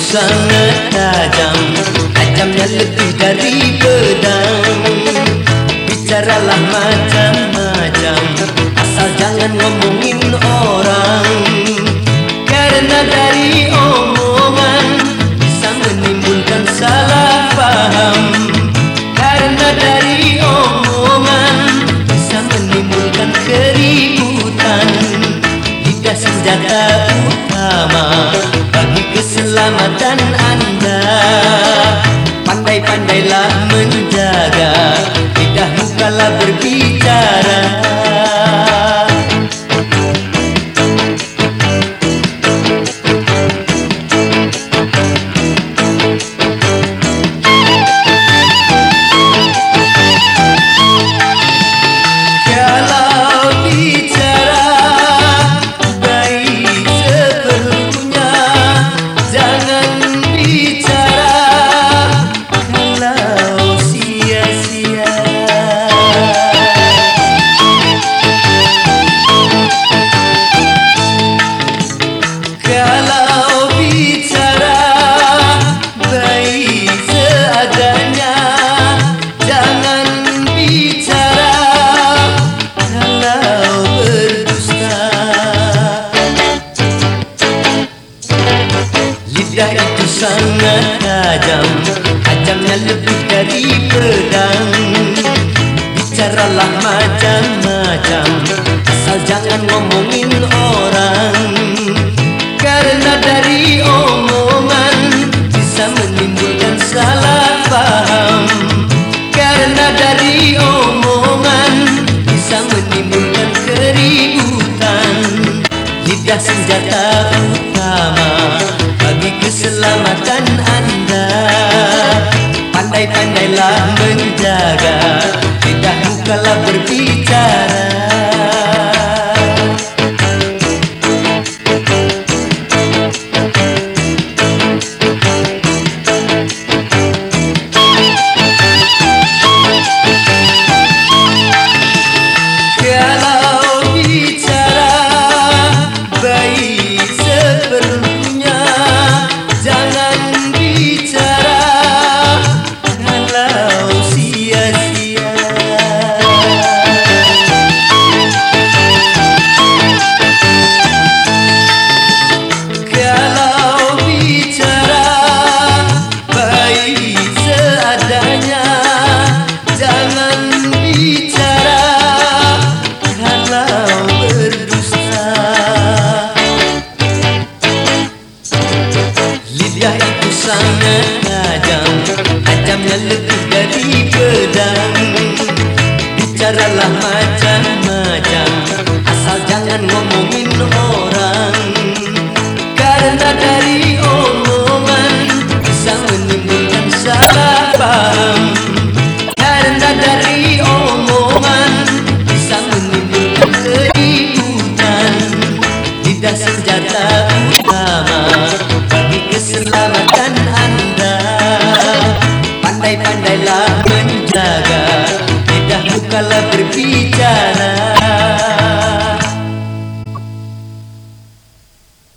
sangat tajam Tajamnya lebih dari pedang. Bicaralah macam-macam Asal jangan ngomongin orang. Karena dari omongan Bisa menimbulkan salah paham. Karena dari omongan Bisa menimbulkan keributan. Lidah senjata utama tajam Tajamnya lebih dari pedang. Bicaralah macam-macam Asal jangan ngomongin orang. Karena dari omongan Bisa menimbulkan salah paham. Karena dari omongan Bisa menimbulkan keributan. Lidah senjata Lidah itu sangat tajam. Tajamnya lebih dari pedang. Bicaralah